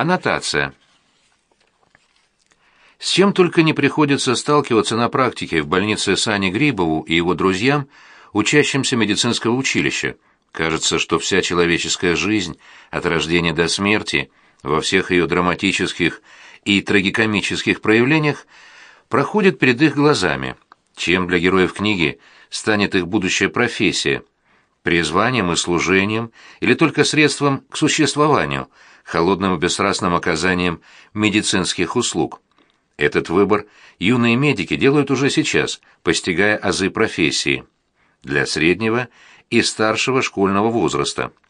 Аннотация. С чем только не приходится сталкиваться на практике в больнице Сане Грибову и его друзьям, учащимся медицинского училища. Кажется, что вся человеческая жизнь, от рождения до смерти, во всех ее драматических и трагикомических проявлениях, проходит перед их глазами. Чем для героев книги станет их будущая профессия? Призванием и служением или только средством к существованию, холодным и бесстрастным оказанием медицинских услуг? Этот выбор юные медики делают уже сейчас, постигая азы профессии. Для среднего и старшего школьного возраста –